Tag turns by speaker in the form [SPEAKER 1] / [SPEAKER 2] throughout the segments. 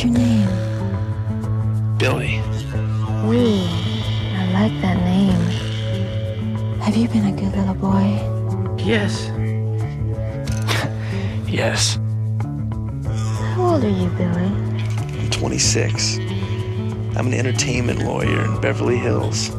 [SPEAKER 1] What's your name? Billy.
[SPEAKER 2] Wee. I like that name. Have you been a good little boy?
[SPEAKER 1] Yes. yes.
[SPEAKER 2] How old are you, Billy?
[SPEAKER 1] I'm 26. I'm an entertainment lawyer in Beverly Hills.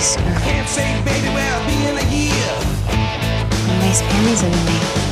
[SPEAKER 2] Nice.
[SPEAKER 3] Can't say baby, well, be in a year.
[SPEAKER 2] Panties.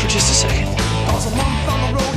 [SPEAKER 1] for just a second.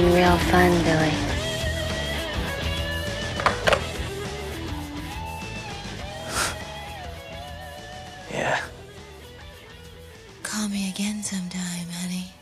[SPEAKER 2] been real fun, Billy. yeah. Call me again sometime, honey.